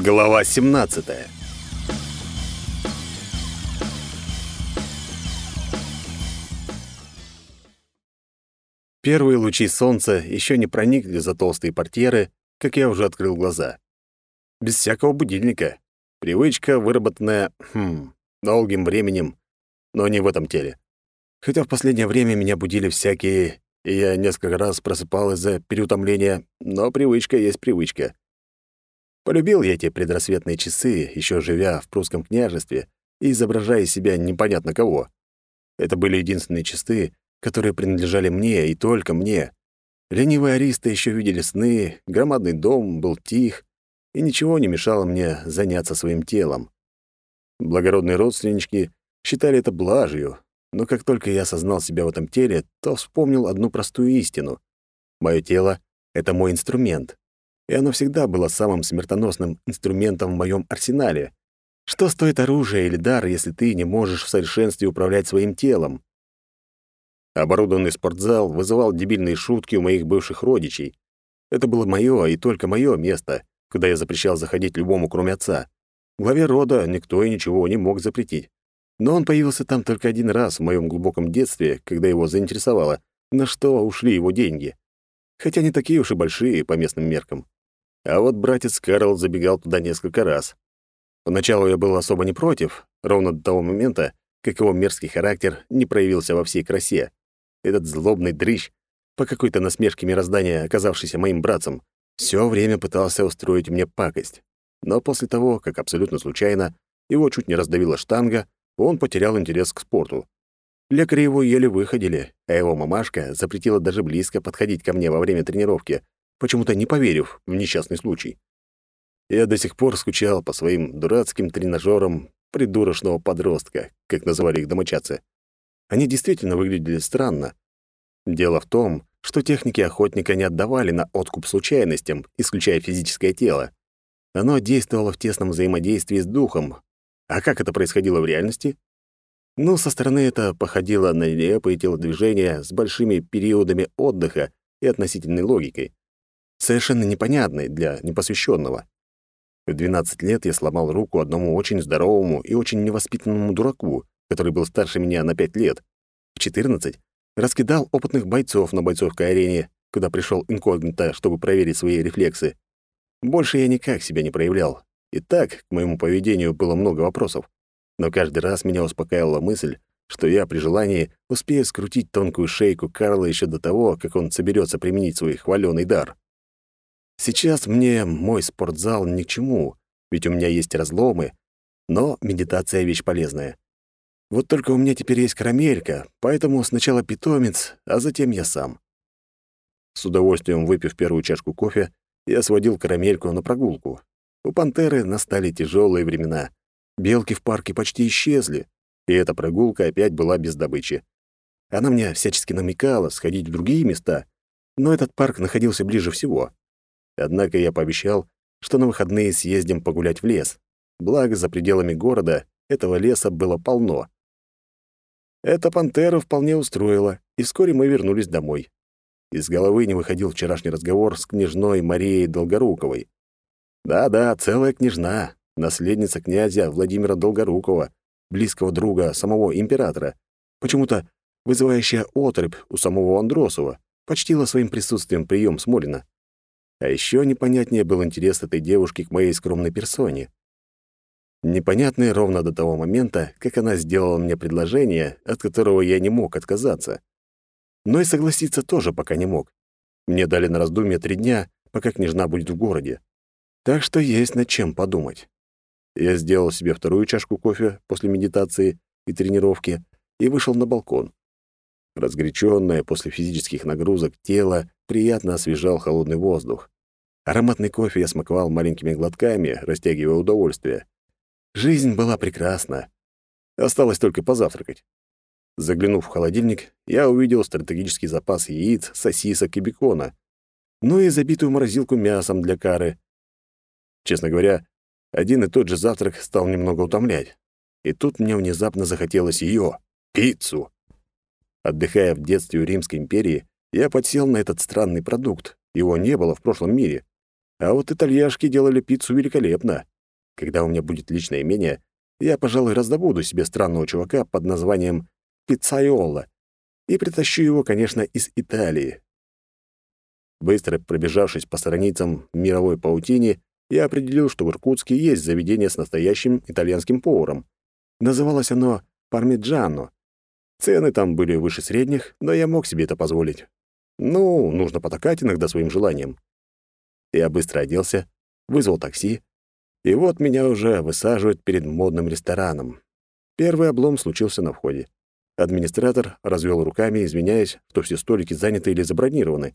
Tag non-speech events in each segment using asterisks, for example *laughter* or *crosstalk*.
Глава 17. Первые лучи солнца еще не проникли за толстые портьеры, как я уже открыл глаза. Без всякого будильника. Привычка, выработанная, хм, долгим временем, но не в этом теле. Хотя в последнее время меня будили всякие, и я несколько раз просыпал из-за переутомления, но привычка есть привычка. Полюбил я эти предрассветные часы, еще живя в прусском княжестве и изображая из себя непонятно кого. Это были единственные часы, которые принадлежали мне и только мне. Ленивые аристы еще видели сны, громадный дом был тих, и ничего не мешало мне заняться своим телом. Благородные родственнички считали это блажью, но как только я осознал себя в этом теле, то вспомнил одну простую истину. Моё тело — это мой инструмент и оно всегда было самым смертоносным инструментом в моем арсенале. Что стоит оружие или дар, если ты не можешь в совершенстве управлять своим телом? Оборудованный спортзал вызывал дебильные шутки у моих бывших родичей. Это было мое и только мое место, куда я запрещал заходить любому, кроме отца. Главе рода никто и ничего не мог запретить. Но он появился там только один раз в моем глубоком детстве, когда его заинтересовало, на что ушли его деньги. Хотя не такие уж и большие по местным меркам. А вот братец Карл забегал туда несколько раз. Поначалу я был особо не против, ровно до того момента, как его мерзкий характер не проявился во всей красе. Этот злобный дрыщ, по какой-то насмешке мироздания, оказавшийся моим братцем, все время пытался устроить мне пакость. Но после того, как абсолютно случайно его чуть не раздавила штанга, он потерял интерес к спорту. Лекари его еле выходили, а его мамашка запретила даже близко подходить ко мне во время тренировки, почему-то не поверив в несчастный случай. Я до сих пор скучал по своим дурацким тренажерам придурочного подростка, как называли их домочадцы. Они действительно выглядели странно. Дело в том, что техники охотника не отдавали на откуп случайностям, исключая физическое тело. Оно действовало в тесном взаимодействии с духом. А как это происходило в реальности? Ну, со стороны это походило на нелепые телодвижения с большими периодами отдыха и относительной логикой совершенно непонятной для непосвященного. В 12 лет я сломал руку одному очень здоровому и очень невоспитанному дураку, который был старше меня на 5 лет. В 14 раскидал опытных бойцов на бойцовской арене, куда пришел инкогнито, чтобы проверить свои рефлексы. Больше я никак себя не проявлял. И так к моему поведению было много вопросов. Но каждый раз меня успокаивала мысль, что я при желании успею скрутить тонкую шейку Карла еще до того, как он соберется применить свой хваленый дар. Сейчас мне мой спортзал ни к чему, ведь у меня есть разломы, но медитация — вещь полезная. Вот только у меня теперь есть карамелька, поэтому сначала питомец, а затем я сам. С удовольствием выпив первую чашку кофе, я сводил карамельку на прогулку. У пантеры настали тяжелые времена. Белки в парке почти исчезли, и эта прогулка опять была без добычи. Она мне всячески намекала сходить в другие места, но этот парк находился ближе всего. Однако я пообещал, что на выходные съездим погулять в лес. Благо, за пределами города этого леса было полно. Эта пантера вполне устроила, и вскоре мы вернулись домой. Из головы не выходил вчерашний разговор с княжной Марией Долгоруковой. Да-да, целая княжна, наследница князя Владимира Долгорукова, близкого друга самого императора, почему-то вызывающая отрыбь у самого Андросова, почтила своим присутствием прием Смолина. А еще непонятнее был интерес этой девушки к моей скромной персоне. Непонятный ровно до того момента, как она сделала мне предложение, от которого я не мог отказаться. Но и согласиться тоже пока не мог. Мне дали на раздумье три дня, пока княжна будет в городе. Так что есть над чем подумать. Я сделал себе вторую чашку кофе после медитации и тренировки и вышел на балкон. Разгоряченное после физических нагрузок тело приятно освежал холодный воздух. Ароматный кофе я смаковал маленькими глотками, растягивая удовольствие. Жизнь была прекрасна. Осталось только позавтракать. Заглянув в холодильник, я увидел стратегический запас яиц, сосисок и бекона, ну и забитую морозилку мясом для кары. Честно говоря, один и тот же завтрак стал немного утомлять. И тут мне внезапно захотелось ее — пиццу. Отдыхая в детстве у Римской империи, я подсел на этот странный продукт. Его не было в прошлом мире. А вот итальяшки делали пиццу великолепно. Когда у меня будет личное имение, я, пожалуй, раздобуду себе странного чувака под названием Пиццайола и притащу его, конечно, из Италии. Быстро пробежавшись по страницам мировой паутине, я определил, что в Иркутске есть заведение с настоящим итальянским поваром. Называлось оно «Пармиджано». Цены там были выше средних, но я мог себе это позволить. Ну, нужно потакать иногда своим желаниям. Я быстро оделся, вызвал такси, и вот меня уже высаживают перед модным рестораном. Первый облом случился на входе. Администратор развел руками, извиняясь, что все столики заняты или забронированы.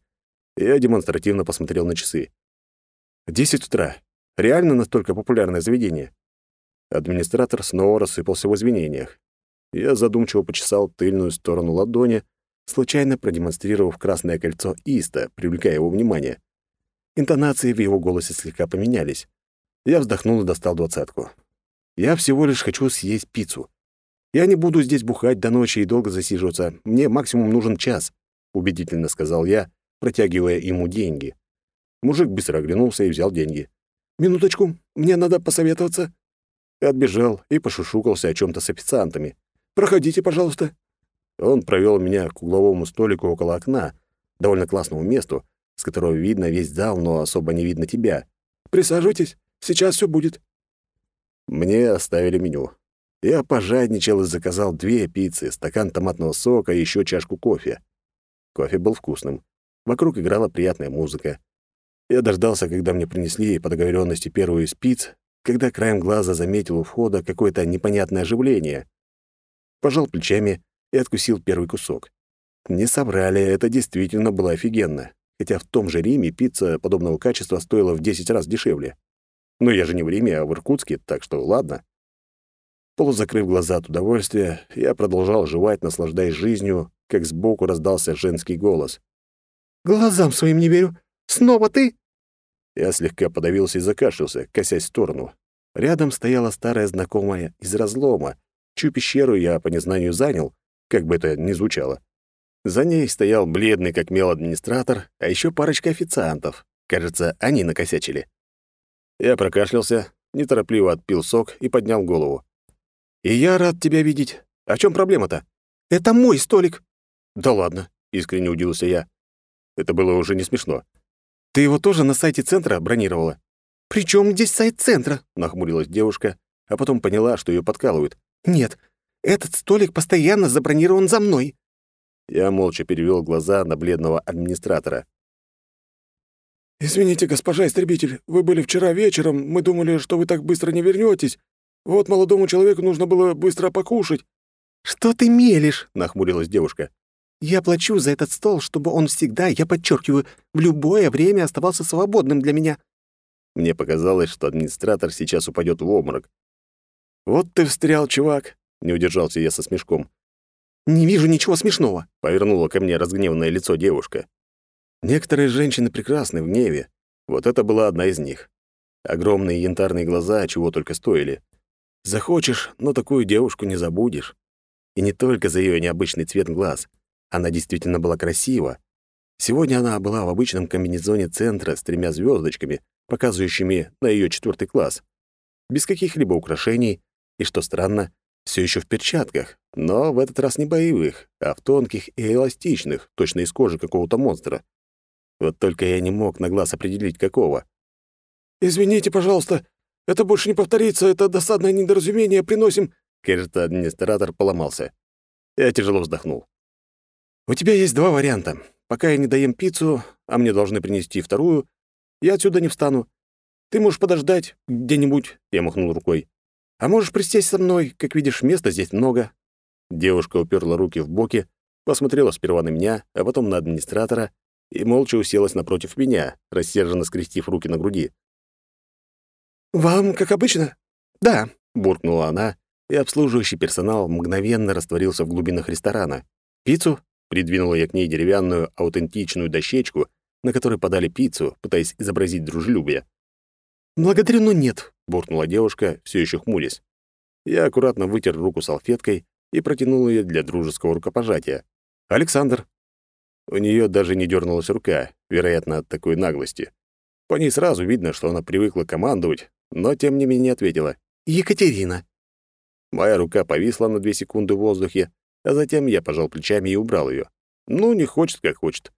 Я демонстративно посмотрел на часы. «Десять утра. Реально настолько популярное заведение?» Администратор снова рассыпался в извинениях. Я задумчиво почесал тыльную сторону ладони, случайно продемонстрировав красное кольцо Иста, привлекая его внимание. Интонации в его голосе слегка поменялись. Я вздохнул и достал двадцатку. «Я всего лишь хочу съесть пиццу. Я не буду здесь бухать до ночи и долго засиживаться. Мне максимум нужен час», — убедительно сказал я, протягивая ему деньги. Мужик быстро оглянулся и взял деньги. «Минуточку, мне надо посоветоваться». Отбежал и пошушукался о чем то с официантами. «Проходите, пожалуйста». Он провел меня к угловому столику около окна, довольно классному месту, с которого видно весь зал, но особо не видно тебя. «Присаживайтесь, сейчас все будет». Мне оставили меню. Я пожадничал и заказал две пиццы, стакан томатного сока и еще чашку кофе. Кофе был вкусным. Вокруг играла приятная музыка. Я дождался, когда мне принесли по договоренности первую из пиц, когда краем глаза заметил у входа какое-то непонятное оживление. Пожал плечами и откусил первый кусок. Не собрали, это действительно было офигенно. Хотя в том же Риме пицца подобного качества стоила в 10 раз дешевле. Но я же не в Риме, а в Иркутске, так что ладно. Полузакрыв глаза от удовольствия, я продолжал жевать, наслаждаясь жизнью, как сбоку раздался женский голос. «Глазам своим не верю! Снова ты?» Я слегка подавился и закашлялся, косясь в сторону. Рядом стояла старая знакомая из разлома, чью пещеру я по незнанию занял, как бы это ни звучало. За ней стоял бледный как мел администратор, а еще парочка официантов. Кажется, они накосячили. Я прокашлялся, неторопливо отпил сок и поднял голову. «И я рад тебя видеть. А в чем проблема-то?» «Это мой столик». «Да ладно», — искренне удивился я. Это было уже не смешно. «Ты его тоже на сайте центра бронировала?» «При чем здесь сайт центра?» — нахмурилась девушка, а потом поняла, что ее подкалывают. «Нет, этот столик постоянно забронирован за мной». Я молча перевел глаза на бледного администратора. «Извините, госпожа истребитель, вы были вчера вечером, мы думали, что вы так быстро не вернетесь, вот молодому человеку нужно было быстро покушать». «Что ты мелешь?» — нахмурилась девушка. «Я плачу за этот стол, чтобы он всегда, я подчеркиваю, в любое время оставался свободным для меня». Мне показалось, что администратор сейчас упадет в обморок. «Вот ты встрял, чувак!» — не удержался я со смешком. «Не вижу ничего смешного», — повернула ко мне разгневанное лицо девушка. Некоторые женщины прекрасны в гневе. Вот это была одна из них. Огромные янтарные глаза чего только стоили. Захочешь, но такую девушку не забудешь. И не только за ее необычный цвет глаз. Она действительно была красива. Сегодня она была в обычном комбинезоне центра с тремя звездочками, показывающими на ее четвертый класс. Без каких-либо украшений, и, что странно, все еще в перчатках, но в этот раз не боевых, а в тонких и эластичных, точно из кожи какого-то монстра. Вот только я не мог на глаз определить, какого. «Извините, пожалуйста, это больше не повторится, это досадное недоразумение, приносим...» Кажется, администратор поломался. Я тяжело вздохнул. «У тебя есть два варианта. Пока я не доем пиццу, а мне должны принести вторую, я отсюда не встану. Ты можешь подождать где-нибудь, я махнул рукой. А можешь присесть со мной, как видишь, места здесь много. Девушка уперла руки в боки, посмотрела сперва на меня, а потом на администратора и молча уселась напротив меня, рассерженно скрестив руки на груди. «Вам, как обычно?» «Да», — буркнула она, и обслуживающий персонал мгновенно растворился в глубинах ресторана. «Пиццу?» — придвинула я к ней деревянную, аутентичную дощечку, на которой подали пиццу, пытаясь изобразить дружелюбие. «Благодарю, но нет», — буркнула девушка, все еще хмурясь. Я аккуратно вытер руку салфеткой и протянул ее для дружеского рукопожатия. «Александр». У нее даже не дернулась рука, вероятно, от такой наглости. По ней сразу видно, что она привыкла командовать, но тем не менее ответила. «Екатерина». Моя рука повисла на две секунды в воздухе, а затем я пожал плечами и убрал ее. Ну, не хочет, как хочет.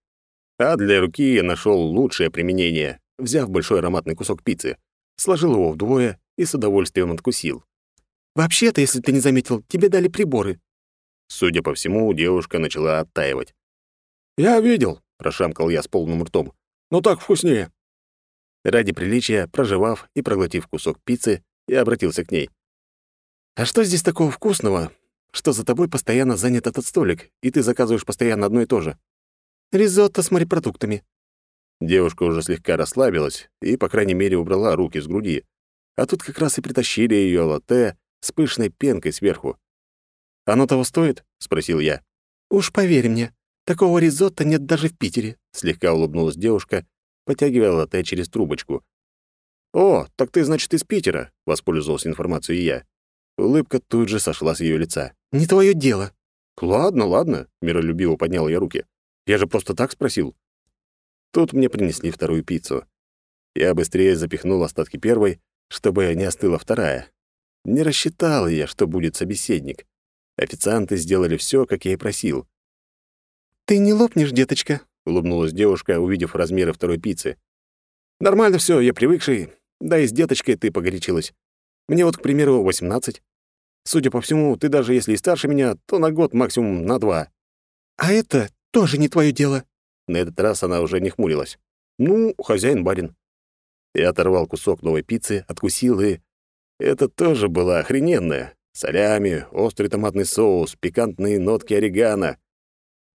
А для руки я нашел лучшее применение, взяв большой ароматный кусок пиццы, сложил его вдвое и с удовольствием откусил. «Вообще-то, если ты не заметил, тебе дали приборы». Судя по всему, девушка начала оттаивать. «Я видел», — прошамкал я с полным ртом. «Но так вкуснее». Ради приличия, прожевав и проглотив кусок пиццы, я обратился к ней. «А что здесь такого вкусного, что за тобой постоянно занят этот столик, и ты заказываешь постоянно одно и то же?» «Ризотто с морепродуктами». Девушка уже слегка расслабилась и, по крайней мере, убрала руки с груди. А тут как раз и притащили ее латте с пышной пенкой сверху. «Оно того стоит?» — спросил я. «Уж поверь мне, такого ризотто нет даже в Питере», — слегка улыбнулась девушка потягивая латте через трубочку. «О, так ты, значит, из Питера», — воспользовался информацией я. Улыбка тут же сошла с ее лица. «Не твое дело». «Ладно, ладно», — миролюбиво поднял я руки. «Я же просто так спросил». Тут мне принесли вторую пиццу. Я быстрее запихнул остатки первой, чтобы не остыла вторая. Не рассчитал я, что будет собеседник. Официанты сделали все, как я и просил. «Ты не лопнешь, деточка?» — улыбнулась девушка, увидев размеры второй пиццы. «Нормально все, я привыкший. Да и с деточкой ты погорячилась. Мне вот, к примеру, 18. Судя по всему, ты даже если и старше меня, то на год максимум на два». «А это тоже не твое дело». На этот раз она уже не хмурилась. «Ну, хозяин-барин». Я оторвал кусок новой пиццы, откусил и... Это тоже было охрененное. Солями, острый томатный соус, пикантные нотки орегано.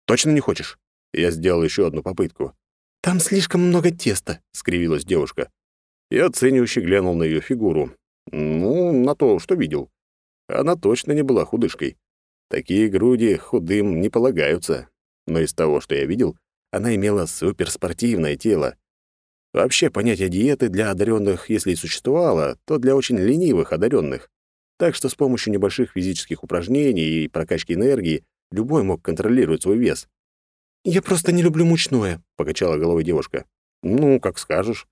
«Точно не хочешь?» Я сделал еще одну попытку. «Там слишком много теста», — скривилась девушка. Я оценивающе глянул на ее фигуру. Ну, на то, что видел. Она точно не была худышкой. Такие груди худым не полагаются. Но из того, что я видел, она имела суперспортивное тело. Вообще, понятие диеты для одаренных, если и существовало, то для очень ленивых одаренных. Так что с помощью небольших физических упражнений и прокачки энергии любой мог контролировать свой вес. «Я просто не люблю мучное», — покачала головой девушка. «Ну, как скажешь».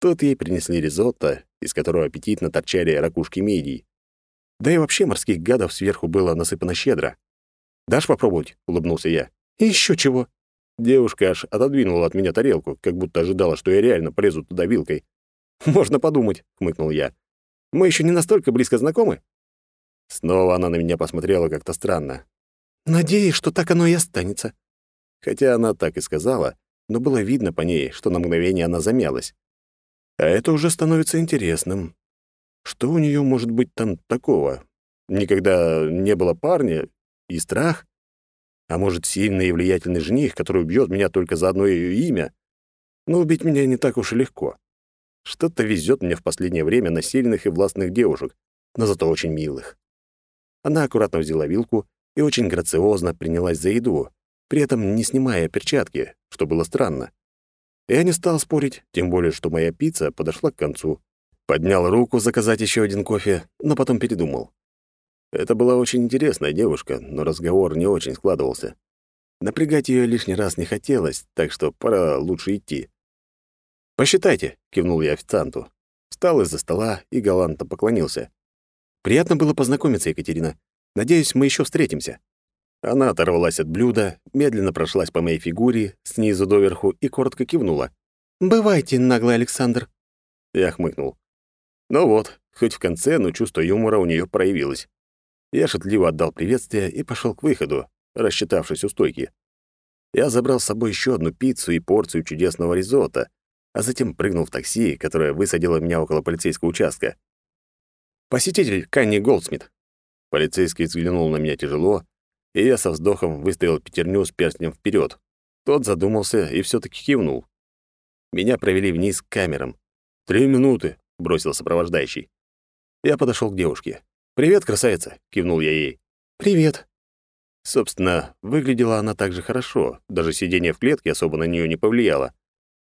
Тут ей принесли ризотто, из которого аппетитно торчали ракушки медий. Да и вообще морских гадов сверху было насыпано щедро. «Дашь попробовать?» — улыбнулся я. Еще чего?» Девушка аж отодвинула от меня тарелку, как будто ожидала, что я реально полезу туда вилкой. *laughs* «Можно подумать», — хмыкнул я. «Мы еще не настолько близко знакомы?» Снова она на меня посмотрела как-то странно. «Надеюсь, что так оно и останется», Хотя она так и сказала, но было видно по ней, что на мгновение она замялась. А это уже становится интересным. Что у нее может быть там такого? Никогда не было парня и страх? А может, сильный и влиятельный жених, который убьет меня только за одно ее имя? Но убить меня не так уж и легко. Что-то везет мне в последнее время на сильных и властных девушек, но зато очень милых. Она аккуратно взяла вилку и очень грациозно принялась за еду, при этом не снимая перчатки, что было странно. Я не стал спорить, тем более, что моя пицца подошла к концу. Поднял руку заказать еще один кофе, но потом передумал. Это была очень интересная девушка, но разговор не очень складывался. Напрягать ее лишний раз не хотелось, так что пора лучше идти. «Посчитайте», — кивнул я официанту. Встал из-за стола и галантно поклонился. «Приятно было познакомиться, Екатерина. Надеюсь, мы еще встретимся». Она оторвалась от блюда, медленно прошлась по моей фигуре, снизу доверху, и коротко кивнула. «Бывайте, наглый Александр». Я хмыкнул. Ну вот, хоть в конце, но чувство юмора у нее проявилось. Я шутливо отдал приветствие и пошел к выходу, рассчитавшись у стойки. Я забрал с собой еще одну пиццу и порцию чудесного ризотто, а затем прыгнул в такси, которое высадило меня около полицейского участка. «Посетитель Канни Голдсмит». Полицейский взглянул на меня тяжело, и я со вздохом выставил пятерню с перстнем вперед. Тот задумался и все таки кивнул. Меня провели вниз к камерам. «Три минуты», — бросил сопровождающий. Я подошел к девушке. «Привет, красавица», — кивнул я ей. «Привет». Собственно, выглядела она так же хорошо, даже сидение в клетке особо на нее не повлияло.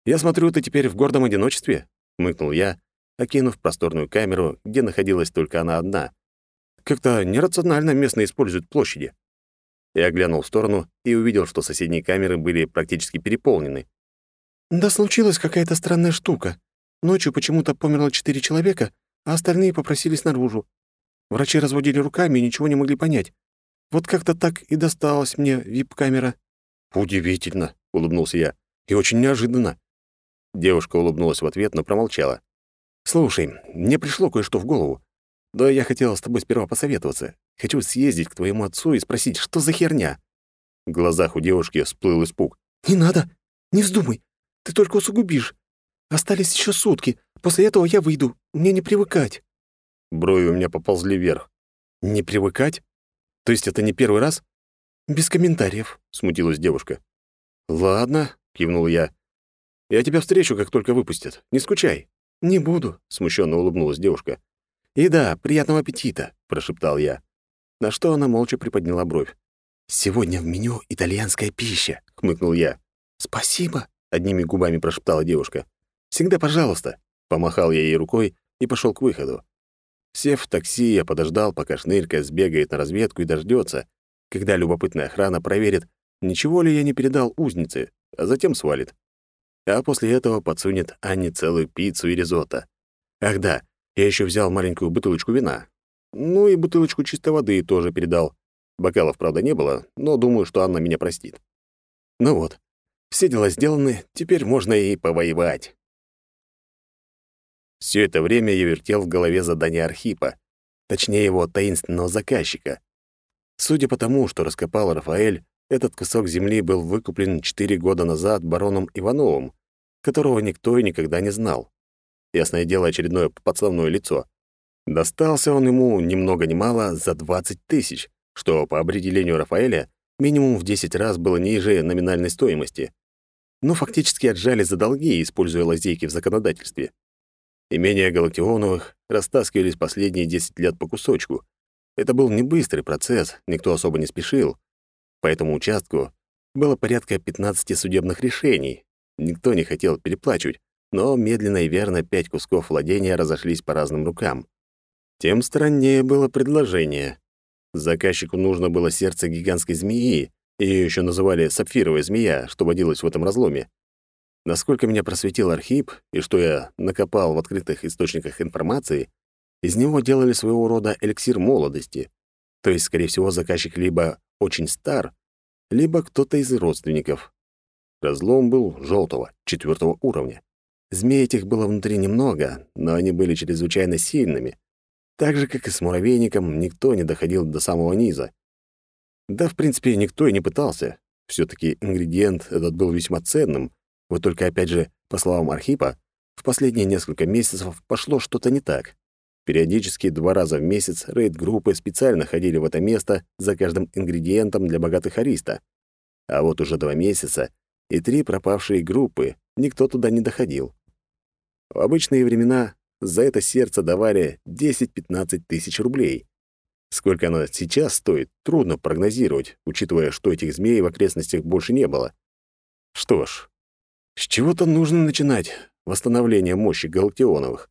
«Я смотрю, ты теперь в гордом одиночестве?» — мыкнул я, окинув просторную камеру, где находилась только она одна. «Как-то нерационально местные используют площади». Я глянул в сторону и увидел, что соседние камеры были практически переполнены. Да случилась какая-то странная штука. Ночью почему-то померло четыре человека, а остальные попросились наружу. Врачи разводили руками и ничего не могли понять. Вот как-то так и досталась мне вип-камера». «Удивительно», — улыбнулся я. «И очень неожиданно». Девушка улыбнулась в ответ, но промолчала. «Слушай, мне пришло кое-что в голову. Да я хотела с тобой сперва посоветоваться. Хочу съездить к твоему отцу и спросить, что за херня?» В глазах у девушки всплыл испуг. «Не надо! Не вздумай! Ты только усугубишь. Остались еще сутки. После этого я выйду. Мне не привыкать». Брови у меня поползли вверх. «Не привыкать? То есть это не первый раз?» «Без комментариев», — смутилась девушка. «Ладно», — кивнул я. «Я тебя встречу, как только выпустят. Не скучай». «Не буду», — смущенно улыбнулась девушка. «И да, приятного аппетита», — прошептал я. На что она молча приподняла бровь. «Сегодня в меню итальянская пища», — хмыкнул я. «Спасибо», — одними губами прошептала девушка. «Всегда пожалуйста», — помахал я ей рукой и пошел к выходу. Сев в такси, я подождал, пока шнырька сбегает на разведку и дождется, когда любопытная охрана проверит, ничего ли я не передал узнице, а затем свалит. А после этого подсунет Анне целую пиццу и ризотто. Ах да, я еще взял маленькую бутылочку вина. Ну и бутылочку чистой воды тоже передал. Бокалов, правда, не было, но думаю, что Анна меня простит. Ну вот, все дела сделаны, теперь можно и повоевать. Все это время я вертел в голове задание Архипа, точнее его таинственного заказчика. Судя по тому, что раскопал Рафаэль, этот кусок земли был выкуплен четыре года назад бароном Ивановым, которого никто и никогда не знал. Ясное дело, очередное подставное лицо. Достался он ему ни много ни мало за 20 тысяч, что по определению Рафаэля минимум в 10 раз было ниже номинальной стоимости. Но фактически отжали за долги, используя лазейки в законодательстве. Имения Галактионовых растаскивались последние 10 лет по кусочку. Это был не быстрый процесс, никто особо не спешил. По этому участку было порядка 15 судебных решений. Никто не хотел переплачивать, но медленно и верно пять кусков владения разошлись по разным рукам. Тем страннее было предложение. Заказчику нужно было сердце гигантской змеи, ее еще называли сапфировая змея, что водилась в этом разломе. Насколько меня просветил Архип и что я накопал в открытых источниках информации, из него делали своего рода эликсир молодости. То есть, скорее всего, заказчик либо очень стар, либо кто-то из родственников. Разлом был желтого, четвертого уровня. Змей этих было внутри немного, но они были чрезвычайно сильными. Так же, как и с муравейником, никто не доходил до самого низа. Да, в принципе, никто и не пытался. все таки ингредиент этот был весьма ценным, вот только, опять же, по словам Архипа, в последние несколько месяцев пошло что-то не так. Периодически два раза в месяц рейд-группы специально ходили в это место за каждым ингредиентом для богатых ариста. А вот уже два месяца и три пропавшие группы, никто туда не доходил. В обычные времена за это сердце давали 10-15 тысяч рублей. Сколько оно сейчас стоит, трудно прогнозировать, учитывая, что этих змей в окрестностях больше не было. Что ж, с чего-то нужно начинать восстановление мощи галактионовых.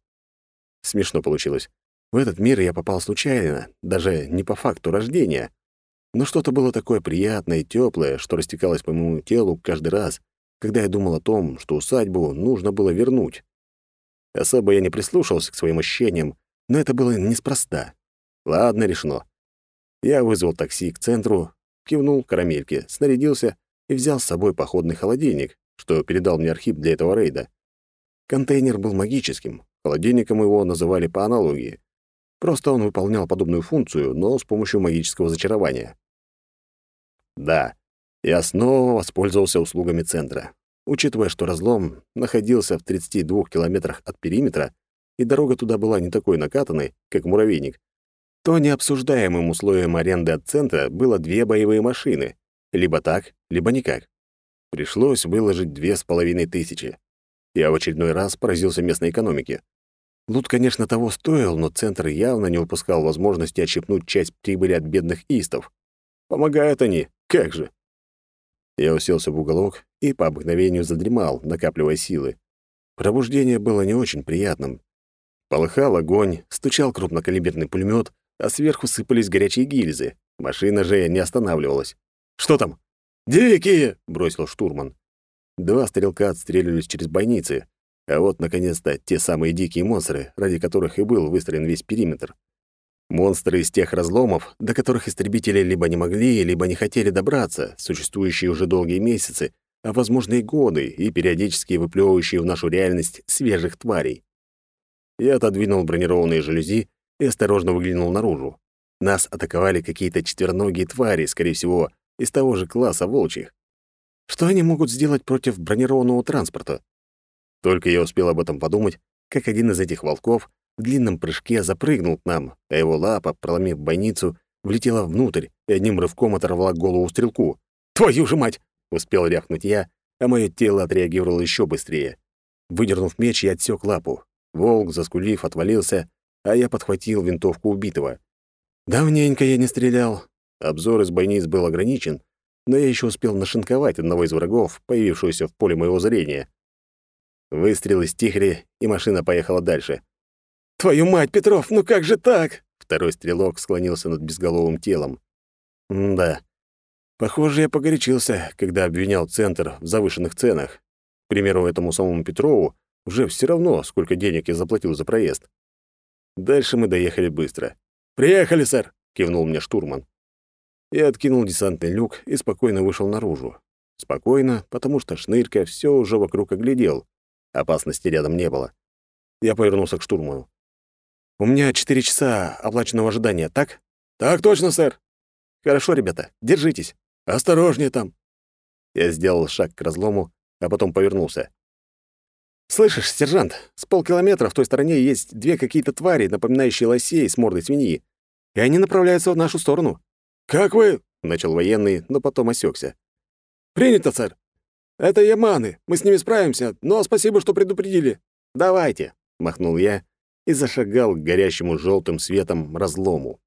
Смешно получилось. В этот мир я попал случайно, даже не по факту рождения. Но что-то было такое приятное и теплое, что растекалось по моему телу каждый раз, когда я думал о том, что усадьбу нужно было вернуть. Особо я не прислушивался к своим ощущениям, но это было неспроста. Ладно, решено. Я вызвал такси к центру, кивнул карамельке, снарядился и взял с собой походный холодильник, что передал мне Архип для этого рейда. Контейнер был магическим, холодильником его называли по аналогии. Просто он выполнял подобную функцию, но с помощью магического зачарования. Да, я снова воспользовался услугами центра. Учитывая, что разлом находился в 32 километрах от периметра, и дорога туда была не такой накатанной, как муравейник, то необсуждаемым условием аренды от центра было две боевые машины. Либо так, либо никак. Пришлось выложить две с половиной тысячи. Я в очередной раз поразился местной экономике. Лут, конечно, того стоил, но центр явно не упускал возможности отщипнуть часть прибыли от бедных истов. Помогают они, как же. Я уселся в уголок и по обыкновению задремал, накапливая силы. Пробуждение было не очень приятным. Полыхал огонь, стучал крупнокалиберный пулемет, а сверху сыпались горячие гильзы. Машина же не останавливалась. «Что там?» «Дикие!» — бросил штурман. Два стрелка отстреливались через бойницы, а вот, наконец-то, те самые дикие монстры, ради которых и был выстроен весь периметр. Монстры из тех разломов, до которых истребители либо не могли, либо не хотели добраться, существующие уже долгие месяцы, а, возможно, и годы, и периодически выплевывающие в нашу реальность свежих тварей. Я отодвинул бронированные жалюзи и осторожно выглянул наружу. Нас атаковали какие-то четвероногие твари, скорее всего, из того же класса волчьих. Что они могут сделать против бронированного транспорта? Только я успел об этом подумать, как один из этих волков в длинном прыжке запрыгнул к нам, а его лапа, проломив бойницу, влетела внутрь и одним рывком оторвала голову стрелку. «Твою же мать!» — успел рявкнуть я, а мое тело отреагировало еще быстрее. Выдернув меч, я отсек лапу. Волк, заскулив, отвалился, а я подхватил винтовку убитого. Давненько я не стрелял. Обзор из бойниц был ограничен, но я еще успел нашинковать одного из врагов, появившегося в поле моего зрения. Выстрелы стихли, и машина поехала дальше. «Твою мать, Петров, ну как же так?» Второй стрелок склонился над безголовым телом. Да. Похоже, я погорячился, когда обвинял центр в завышенных ценах. К примеру, этому самому Петрову уже все равно, сколько денег я заплатил за проезд. Дальше мы доехали быстро. «Приехали, сэр!» — кивнул мне штурман. Я откинул десантный люк и спокойно вышел наружу. Спокойно, потому что Шнырька все уже вокруг оглядел. Опасности рядом не было. Я повернулся к штурману. «У меня четыре часа оплаченного ожидания, так?» «Так точно, сэр!» «Хорошо, ребята, держитесь. Осторожнее там!» Я сделал шаг к разлому, а потом повернулся. «Слышишь, сержант, с полкилометра в той стороне есть две какие-то твари, напоминающие лосей с мордой свиньи, и они направляются в нашу сторону». «Как вы?» — начал военный, но потом осекся. «Принято, сэр. Это яманы, мы с ними справимся, но спасибо, что предупредили». «Давайте», — махнул я и зашагал к горящему желтым светом разлому.